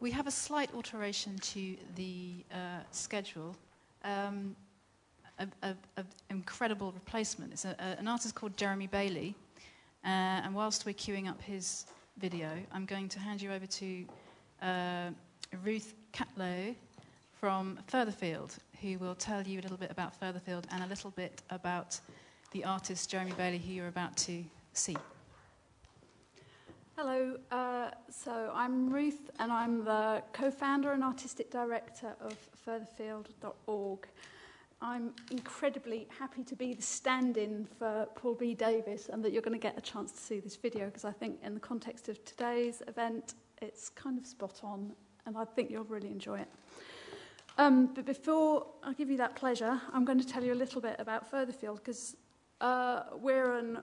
we have a slight alteration to the uh, schedule. Um, an incredible replacement. It's a, a, an artist called Jeremy Bailey. Uh, and whilst we're queuing up his video, I'm going to hand you over to uh, Ruth Catlow from Furtherfield, who will tell you a little bit about Furtherfield and a little bit about the artist Jeremy Bailey, who you're about to see. Hello, uh, so I'm Ruth, and I'm the co founder and artistic director of furtherfield.org. I'm incredibly happy to be the stand in for Paul B. Davis and that you're going to get a chance to see this video because I think, in the context of today's event, it's kind of spot on and I think you'll really enjoy it. Um, but before I give you that pleasure, I'm going to tell you a little bit about Furtherfield because uh, we're a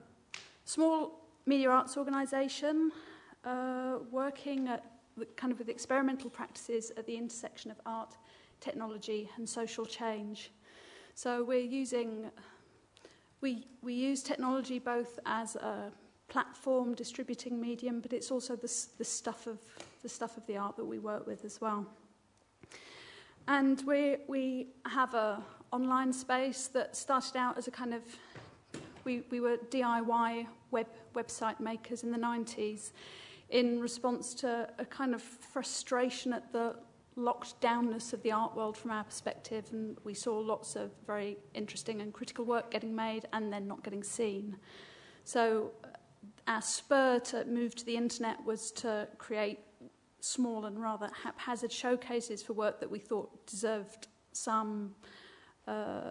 small media arts organisation uh, working at kind of with experimental practices at the intersection of art, technology, and social change. So we're using, we, we use technology both as a platform distributing medium, but it's also the, the, stuff, of, the stuff of the art that we work with as well. And we, we have a online space that started out as a kind of, we, we were DIY web, website makers in the 90s in response to a kind of frustration at the locked downness of the art world from our perspective, and we saw lots of very interesting and critical work getting made and then not getting seen. So, uh, our spur to move to the internet was to create small and rather haphazard showcases for work that we thought deserved some. Uh,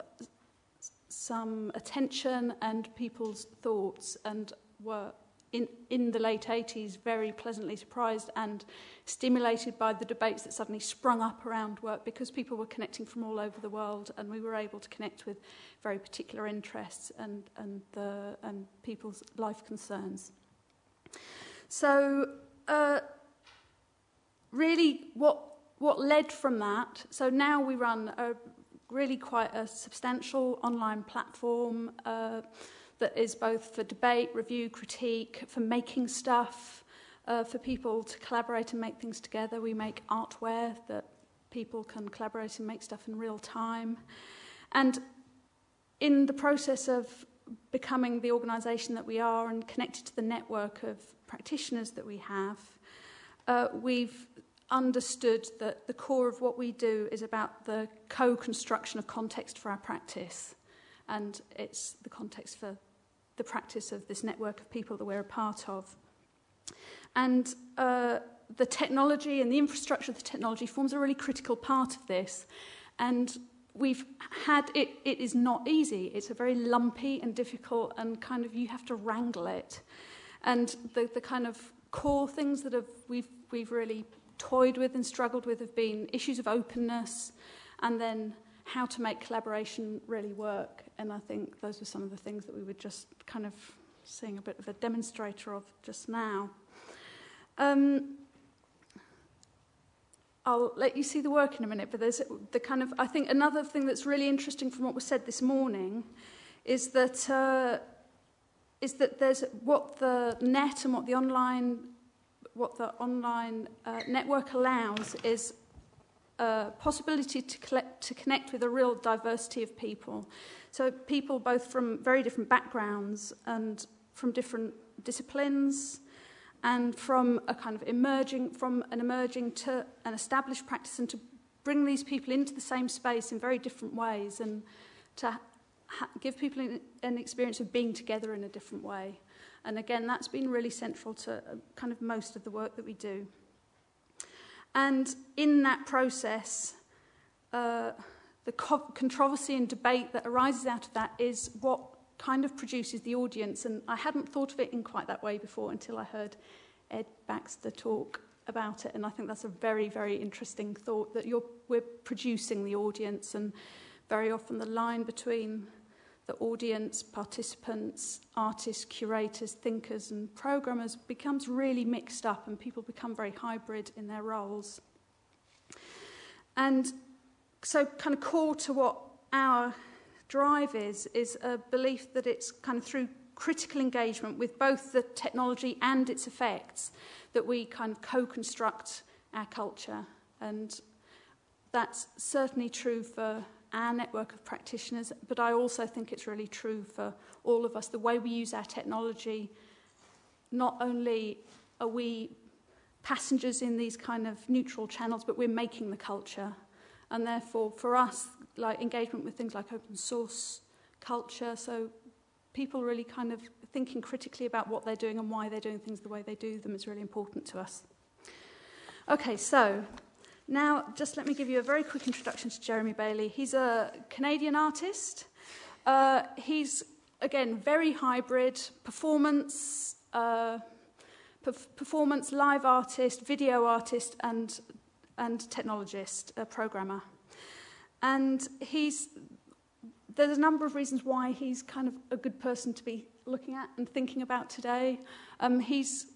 some attention and people's thoughts and were in, in the late 80s very pleasantly surprised and stimulated by the debates that suddenly sprung up around work because people were connecting from all over the world and we were able to connect with very particular interests and, and, the, and people's life concerns. So, uh, really, what, what led from that, so now we run a really quite a substantial online platform. Uh, that is both for debate, review, critique, for making stuff, uh, for people to collaborate and make things together. We make artware that people can collaborate and make stuff in real time. And in the process of becoming the organisation that we are and connected to the network of practitioners that we have, uh, we've understood that the core of what we do is about the co construction of context for our practice. And it's the context for the practice of this network of people that we're a part of. And uh, the technology and the infrastructure of the technology forms a really critical part of this. And we've had it, it is not easy. It's a very lumpy and difficult, and kind of you have to wrangle it. And the, the kind of core things that have, we've, we've really toyed with and struggled with have been issues of openness and then how to make collaboration really work. And I think those were some of the things that we were just kind of seeing a bit of a demonstrator of just now. Um, I'll let you see the work in a minute, but there's the kind of, I think another thing that's really interesting from what was said this morning is that, uh, is that there's what the net and what the online, what the online uh, network allows is a possibility to, collect, to connect with a real diversity of people. So people both from very different backgrounds and from different disciplines and from a kind of emerging, from an emerging to an established practice and to bring these people into the same space in very different ways and to give people an experience of being together in a different way. And again, that's been really central to uh, kind of most of the work that we do. And in that process, uh, the co- controversy and debate that arises out of that is what kind of produces the audience. And I hadn't thought of it in quite that way before until I heard Ed Baxter talk about it. And I think that's a very, very interesting thought that we're producing the audience. And very often the line between the audience, participants, artists, curators, thinkers, and programmers becomes really mixed up, and people become very hybrid in their roles. And so, kind of core to what our drive is, is a belief that it's kind of through critical engagement with both the technology and its effects that we kind of co construct our culture. And that's certainly true for our network of practitioners, but I also think it's really true for all of us. The way we use our technology, not only are we passengers in these kind of neutral channels, but we're making the culture. And therefore, for us, like engagement with things like open source culture, so people really kind of thinking critically about what they're doing and why they're doing things the way they do them is really important to us. Okay, so now just let me give you a very quick introduction to Jeremy Bailey. He's a Canadian artist. Uh, he's, again, very hybrid, performance, uh, performance, live artist, video artist, and, and technologist, a programmer. And he's, there's a number of reasons why he's kind of a good person to be looking at and thinking about today. Um, he's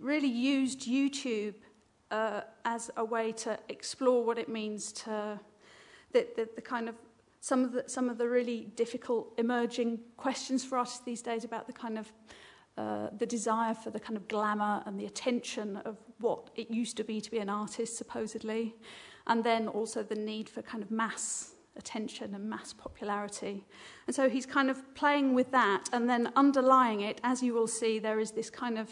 really used YouTube uh, as a way to explore what it means to the, the, the kind of some of the some of the really difficult emerging questions for us these days about the kind of uh, the desire for the kind of glamour and the attention of what it used to be to be an artist, supposedly, and then also the need for kind of mass attention and mass popularity. And so he's kind of playing with that, and then underlying it, as you will see, there is this kind of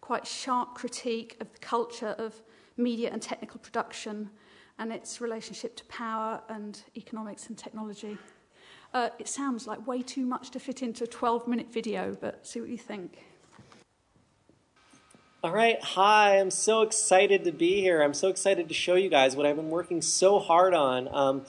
quite sharp critique of the culture of media and technical production and its relationship to power and economics and technology. Uh, it sounds like way too much to fit into a 12 minute video, but see what you think. All right, hi, I'm so excited to be here. I'm so excited to show you guys what I've been working so hard on. Um,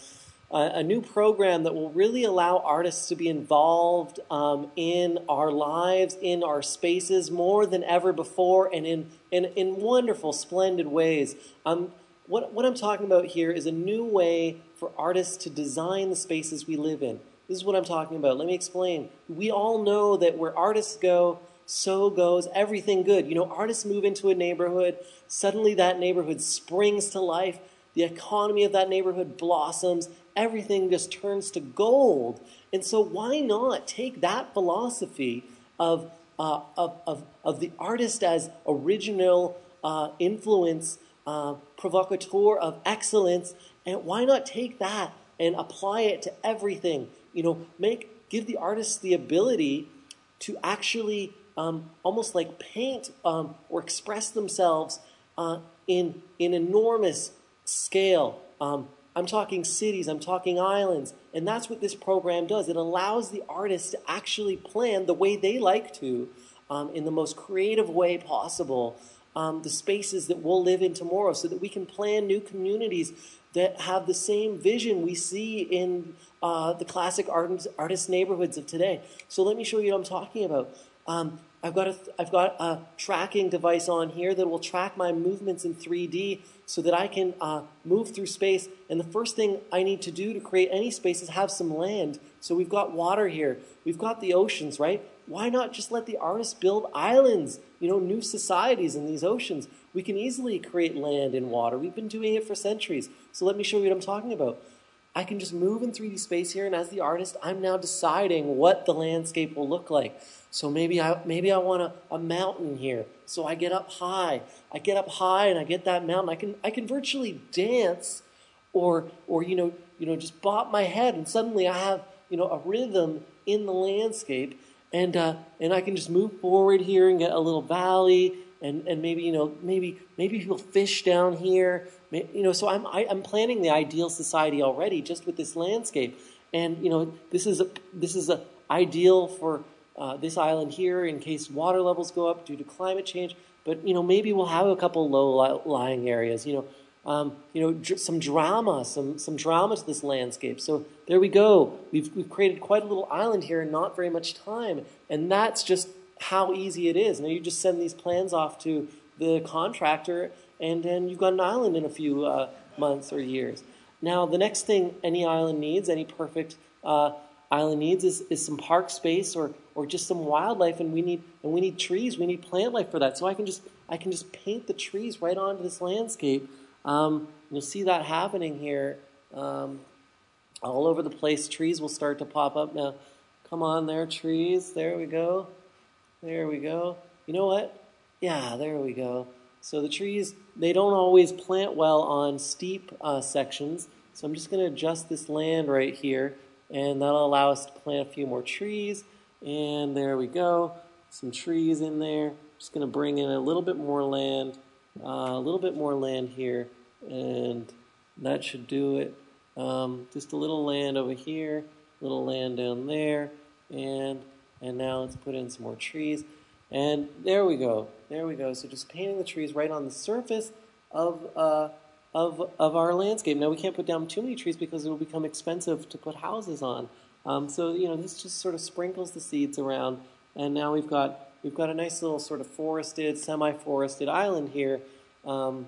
a, new program that will really allow artists to be involved um, in our lives, in our spaces more than ever before, and in, in, in wonderful, splendid ways. Um, what, what I'm talking about here is a new way for artists to design the spaces we live in. This is what I'm talking about. Let me explain. We all know that where artists go, so goes everything good. You know, artists move into a neighborhood, suddenly that neighborhood springs to life, the economy of that neighborhood blossoms, everything just turns to gold. And so, why not take that philosophy of, uh, of, of, of the artist as original uh, influence, uh, provocateur of excellence, and why not take that and apply it to everything? you know, make give the artists the ability to actually um, almost like paint um, or express themselves uh, in in enormous scale. Um, I'm talking cities, I'm talking islands, and that's what this program does. It allows the artists to actually plan the way they like to, um, in the most creative way possible, um, the spaces that we'll live in tomorrow, so that we can plan new communities that have the same vision we see in uh, the classic art, artist neighborhoods of today. So let me show you what I'm talking about. Um, I've got, a, I've got a tracking device on here that will track my movements in 3D so that I can uh, move through space. And the first thing I need to do to create any space is have some land. So we've got water here. We've got the oceans, right? Why not just let the artists build islands, you know, new societies in these oceans? We can easily create land and water. We've been doing it for centuries. So let me show you what I'm talking about. I can just move in 3D space here, and as the artist, I'm now deciding what the landscape will look like. So maybe I maybe I want a, a mountain here. So I get up high. I get up high and I get that mountain. I can I can virtually dance or or you know you know just bop my head and suddenly I have you know a rhythm in the landscape and uh, and I can just move forward here and get a little valley and, and maybe you know maybe maybe people fish down here you know so I'm I, am i am planning the ideal society already just with this landscape and you know this is a this is a ideal for uh, this island here in case water levels go up due to climate change but you know maybe we'll have a couple low lying areas you know um, you know dr- some drama some some drama to this landscape so there we go we've we've created quite a little island here in not very much time and that's just how easy it is. Now you just send these plans off to the contractor, and then you've got an island in a few uh, months or years. Now the next thing any island needs, any perfect uh, island needs, is, is some park space or or just some wildlife, and we need and we need trees. We need plant life for that. So I can just I can just paint the trees right onto this landscape. Um, you'll see that happening here. Um, all over the place, trees will start to pop up now. Come on, there, trees. There we go. There we go. You know what? Yeah, there we go. So the trees, they don't always plant well on steep uh, sections. So I'm just going to adjust this land right here, and that'll allow us to plant a few more trees. And there we go, some trees in there. Just going to bring in a little bit more land, uh, a little bit more land here, and that should do it. Um, just a little land over here, little land down there, and and now let's put in some more trees. And there we go. There we go. So just painting the trees right on the surface of, uh, of, of our landscape. Now we can't put down too many trees because it will become expensive to put houses on. Um, so you know this just sort of sprinkles the seeds around, and now we've got we've got a nice little sort of forested, semi-forested island here. Um,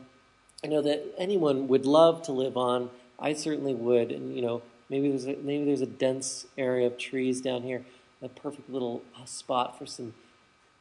I know that anyone would love to live on. I certainly would, and you know maybe there's a, maybe there's a dense area of trees down here, a perfect little spot for some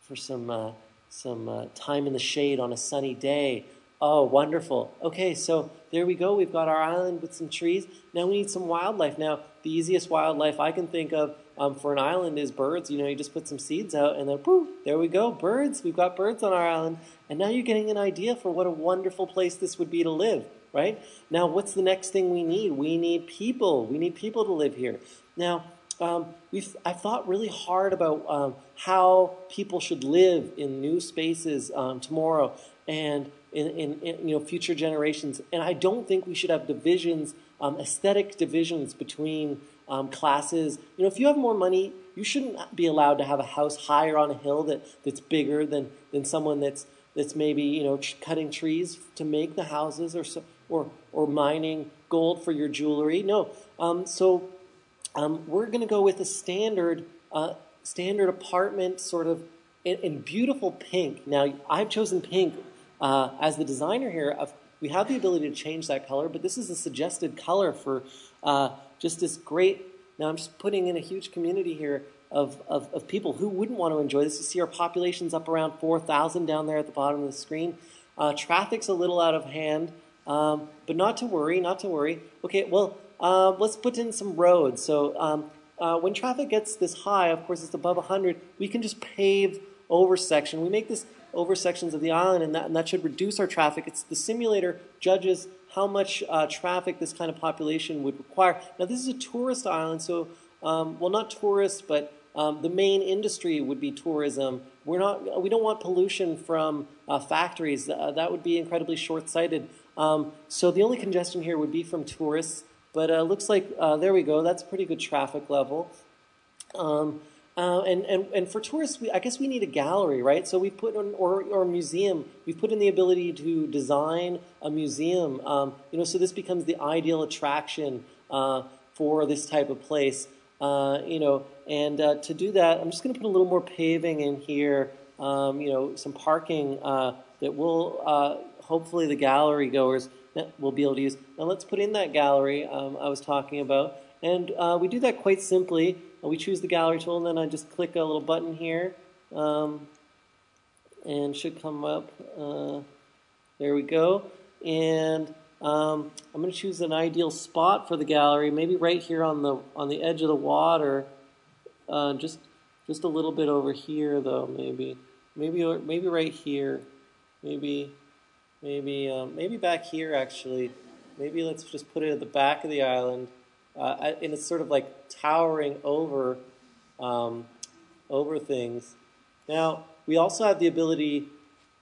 for some uh, some uh, time in the shade on a sunny day. Oh, wonderful. Okay, so there we go. We've got our island with some trees. Now we need some wildlife. Now, the easiest wildlife I can think of um, for an island is birds. You know, you just put some seeds out and then poof, there we go, birds. We've got birds on our island. And now you're getting an idea for what a wonderful place this would be to live, right? Now, what's the next thing we need? We need people. We need people to live here. Now, um, we've, I've thought really hard about um, how people should live in new spaces um, tomorrow and in, in, in, you know future generations. And I don't think we should have divisions, um, aesthetic divisions between um, classes. You know, if you have more money, you shouldn't be allowed to have a house higher on a hill that, that's bigger than, than someone that's that's maybe you know cutting trees to make the houses or or or mining gold for your jewelry. No, um, so um, we're going to go with a standard, uh, standard apartment, sort of in, in, beautiful pink. Now, I've chosen pink uh, as the designer here. we have the ability to change that color, but this is a suggested color for uh, just this great. Now, I'm just putting in a huge community here of, of, of people who wouldn't want to enjoy this. You see, our population's up around 4,000 down there at the bottom of the screen. Uh, traffic's a little out of hand, um, but not to worry, not to worry. Okay, well, uh, let's put in some roads. So um, uh, when traffic gets this high, of course it's above 100, we can just pave over section. We make this over sections of the island, and that, and that should reduce our traffic. It's the simulator judges how much uh, traffic this kind of population would require. Now this is a tourist island, so um, well not tourists, but um, the main industry would be tourism. We're not, we don't want pollution from uh, factories. Uh, that would be incredibly short-sighted. Um, so the only congestion here would be from tourists. But uh, looks like, uh, there we go, that's pretty good traffic level. Um, uh, and, and, and for tourists, we, I guess we need a gallery, right? So we put in, or, or a museum, we've put in the ability to design a museum, um, you know, so this becomes the ideal attraction uh, for this type of place. Uh, you know, and uh, to do that, I'm just going to put a little more paving in here, um, you know, some parking uh, that will, hopefully the gallery goers we'll be able to use. Now let's put in that gallery um, I was talking about. And we do that quite simply. We choose the gallery tool and then I just click a little button here. Um, and should come up. Uh, there we go. And um, I'm going to choose an ideal spot for the gallery, maybe right here on the on the edge of the water, uh, just just a little bit over here though, maybe maybe maybe right here, maybe Maybe, um, maybe back here actually. Maybe let's just put it at the back of the island, uh, and it's sort of like towering over, um, over things. Now we also have the ability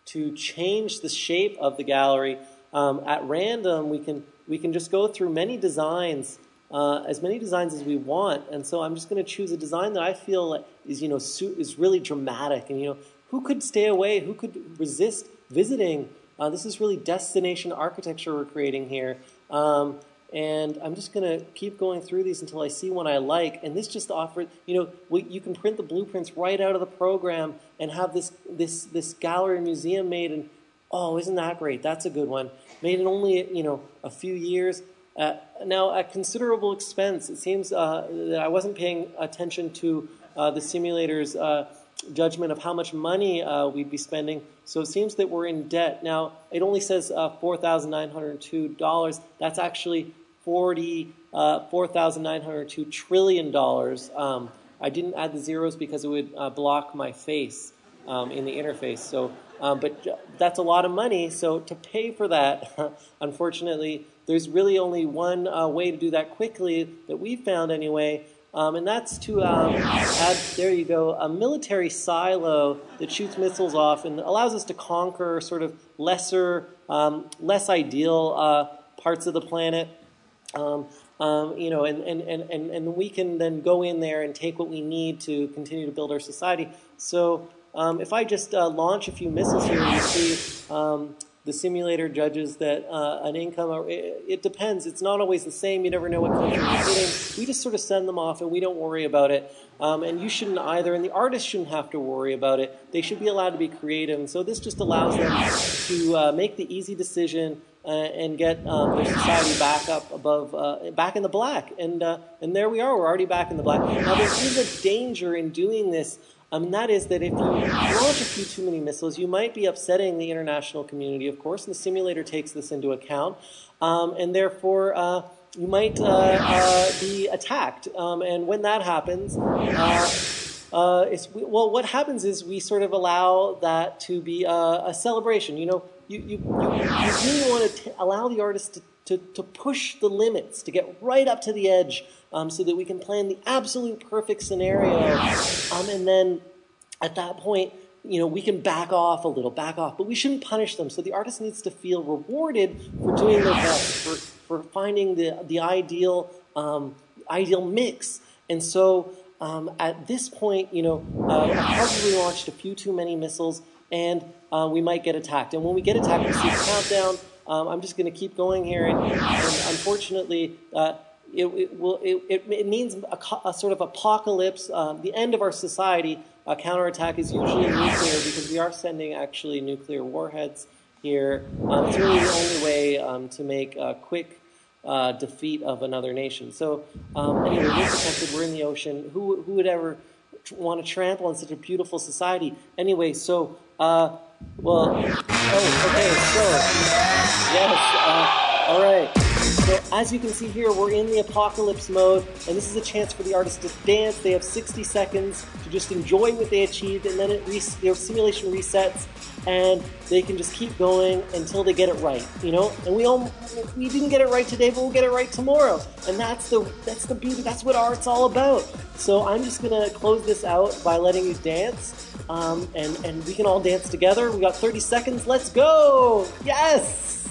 to change the shape of the gallery um, at random. We can we can just go through many designs, uh, as many designs as we want, and so I'm just going to choose a design that I feel is you know is really dramatic, and you know who could stay away, who could resist visiting uh, this is really destination architecture we're creating here. Um, and I'm just going to keep going through these until I see one I like. And this just offers, you know, we, you can print the blueprints right out of the program and have this, this, this gallery museum made. And oh, isn't that great? That's a good one. Made in only, you know, a few years. Uh, now, at considerable expense, it seems uh, that I wasn't paying attention to uh, the simulators uh, judgment of how much money uh, we'd be spending. So it seems that we're in debt. Now, it only says uh, $4,902. That's actually 40, uh, $4,902 trillion. Um, I didn't add the zeros because it would uh, block my face um, in the interface. So Um, but that's a lot of money. So to pay for that, unfortunately, there's really only one uh, way to do that quickly that we found anyway, um, and that's to um, add, there you go, a military silo that shoots missiles off and allows us to conquer sort of lesser, um, less ideal uh, parts of the planet. Um, um, you know, and, and, and, and we can then go in there and take what we need to continue to build our society. So um, if I just uh, launch a few missiles here, you see um, the simulator judges that uh, an income, it, it, depends. It's not always the same. You never know what country you're. We just sort of send them off and we don't worry about it. Um, and you shouldn't either, and the artists shouldn't have to worry about it. They should be allowed to be creative. And so this just allows them to uh, make the easy decision uh, and get um, their society back up above, uh, back in the black. And, uh, and there we are, we're already back in the black. Now, there is a danger in doing this um, and that is that if you launch a few too many missiles, you might be upsetting the international community, of course, and the simulator takes this into account. Um, and therefore, uh, you might uh, uh, be attacked. Um, and when that happens, uh, uh, well, what happens is we sort of allow that to be a, a celebration. You know, you, you, you, you really want to allow the artist to to, to push the limits, to get right up to the edge, um, so that we can plan the absolute perfect scenario. Um, and then at that point, you know, we can back off a little, back off, but we shouldn't punish them. So the artist needs to feel rewarded for doing their best, for, for finding the, the ideal, um, ideal mix. And so um, at this point, you know, uh, probably launched a few too many missiles, and uh, we might get attacked. And when we get attacked, we see a countdown. Um, I'm just going to keep going here, and, and unfortunately, uh, it, it, will, it, it, means a, a, sort of apocalypse, uh, the end of our society. A counterattack is usually nuclear because we are sending actually nuclear warheads here. Um, it's really the only way um, to make a quick uh, defeat of another nation. So um, anyway, we're protected. We're in the ocean. Who, who would ever want to trample on such a beautiful society? Anyway, so uh, well, oh, okay, so, yes, uh, all right. So as you can see here, we're in the apocalypse mode, and this is a chance for the artist to dance. They have 60 seconds to just enjoy what they achieved, and then it their simulation resets, and they can just keep going until they get it right. You know, and we all we didn't get it right today, but we'll get it right tomorrow, and that's the that's the beauty. That's what art's all about. So I'm just gonna close this out by letting you dance. Um, and, and we can all dance together. We got 30 seconds. Let's go! Yes!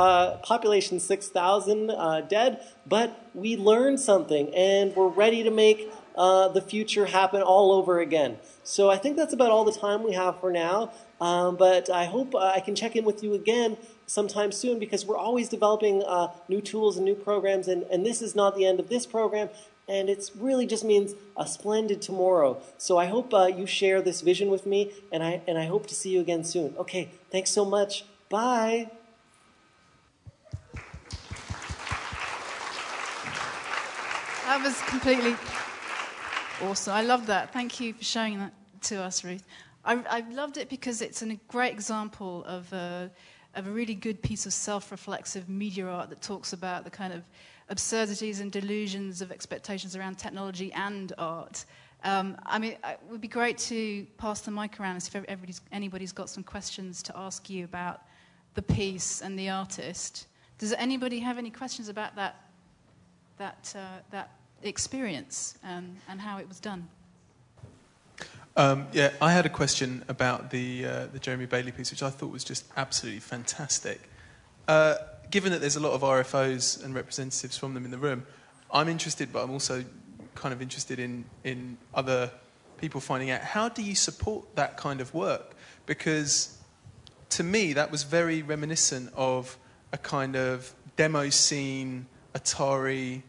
Uh, population 6,000 uh, dead, but we learned something and we're ready to make uh, the future happen all over again. So I think that's about all the time we have for now. Um, but I hope uh, I can check in with you again sometime soon because we're always developing uh, new tools and new programs, and, and this is not the end of this program. And it really just means a splendid tomorrow. So I hope uh, you share this vision with me, and I, and I hope to see you again soon. Okay, thanks so much. Bye. That was completely awesome. I love that. Thank you for showing that to us, Ruth. I, I loved it because it's a great example of a, of a really good piece of self reflexive media art that talks about the kind of absurdities and delusions of expectations around technology and art. Um, I mean, it would be great to pass the mic around if anybody's got some questions to ask you about the piece and the artist. Does anybody have any questions about that, that, uh, that experience um, and how it was done. Um, yeah, I had a question about the, uh, the Jeremy Bailey piece, which I thought was just absolutely fantastic. Uh, given that there's a lot of RFOs and representatives from them in the room, I'm interested, but I'm also kind of interested in, in other people finding out how do you support that kind of work? Because to me, that was very reminiscent of a kind of demo scene, Atari,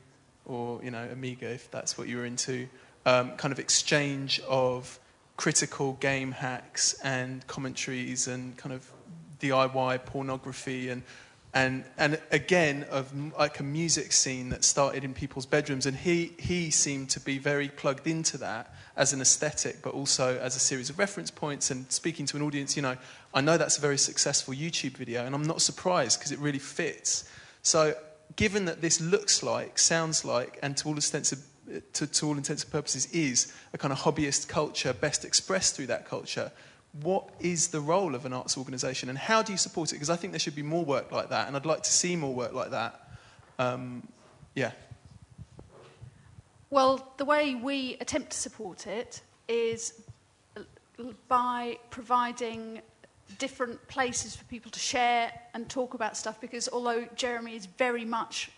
or you know Amiga if that's what you were into, um, kind of exchange of critical game hacks and commentaries and kind of DIY pornography and and and again of like a music scene that started in people's bedrooms. And he he seemed to be very plugged into that as an aesthetic but also as a series of reference points and speaking to an audience. You know I know that's a very successful YouTube video and I'm not surprised because it really fits. So given that this looks like sounds like and to all intents to, to all intents and purposes is a kind of hobbyist culture best expressed through that culture what is the role of an arts organisation and how do you support it? Because I think there should be more work like that, and I'd like to see more work like that. Um, yeah. Well, the way we attempt to support it is by providing different places for people to share and talk about stuff because although Jeremy is very much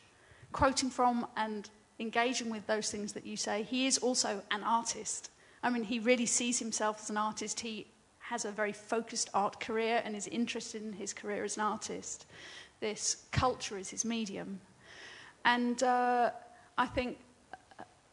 quoting from and engaging with those things that you say, he is also an artist. I mean, he really sees himself as an artist. He has a very focused art career and is interested in his career as an artist. This culture is his medium. And uh, I think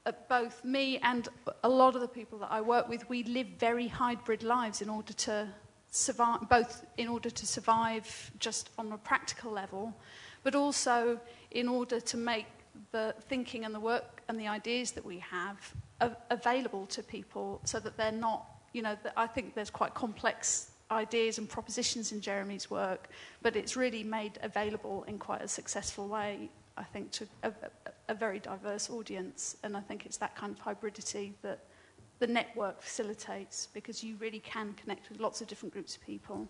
uh, both me and a lot of the people that I work with, we live very hybrid lives in order to survive, both in order to survive just on a practical level, but also in order to make the thinking and the work and the ideas that we have available to people so that they're not you know, I think there's quite complex ideas and propositions in Jeremy's work, but it's really made available in quite a successful way, I think, to a, a, very diverse audience. And I think it's that kind of hybridity that the network facilitates because you really can connect with lots of different groups of people.